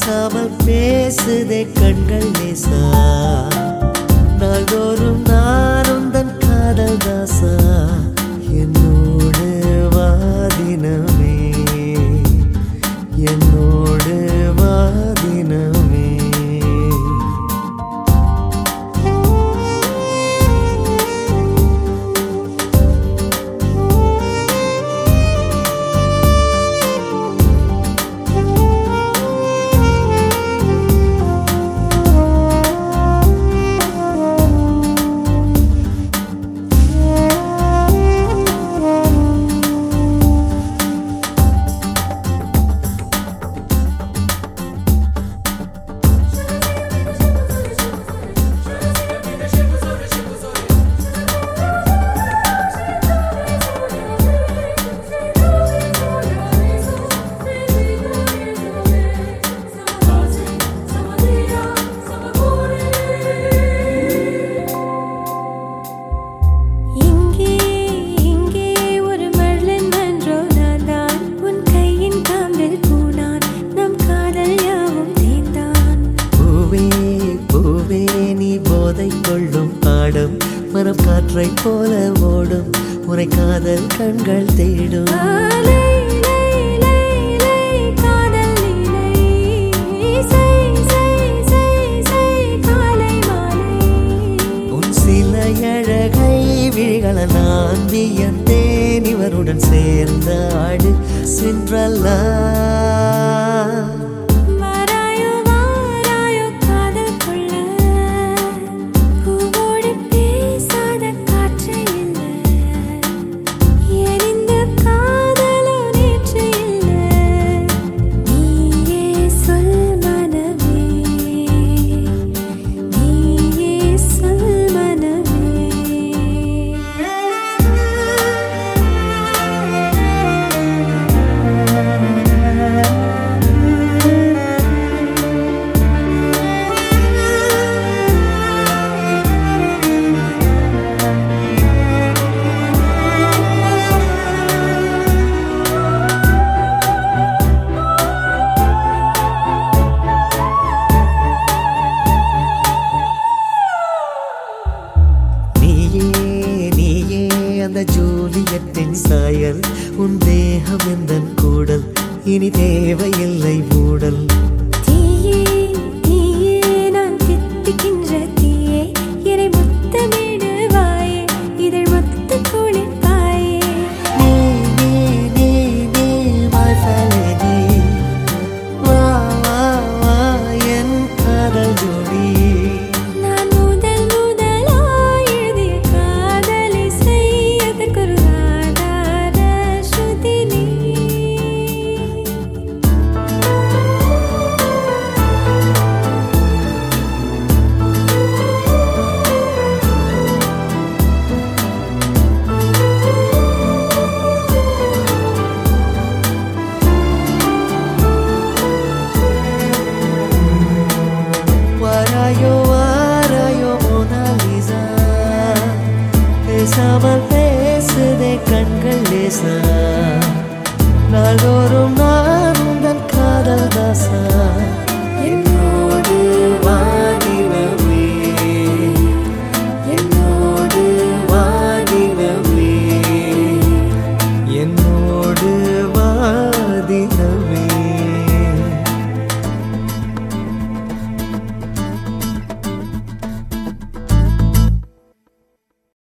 பேசாமல் பேசுதே கண்கள் லேசா நாள்தோறும் நானும் தன் காதல் தாசா. போதை கொள்ளும் பாடும் மரம் காற்றைப் போல ஓடும் உரை காதல் கண்கள் தேடும். அழகை விழிகள நான் வியந்தேன் இவருடன் சேர்ந்த ஆடு சென்றல்லா. அந்த ஜூலியத்தின் சாயல் உன் தேகம் எந்த கூடல்? இனி தேவையில்லை மூடல் அவள் பேசுதே கண்கள் லேசா. நாள்தோறும் நான் உந்தன் காதல் தாசா.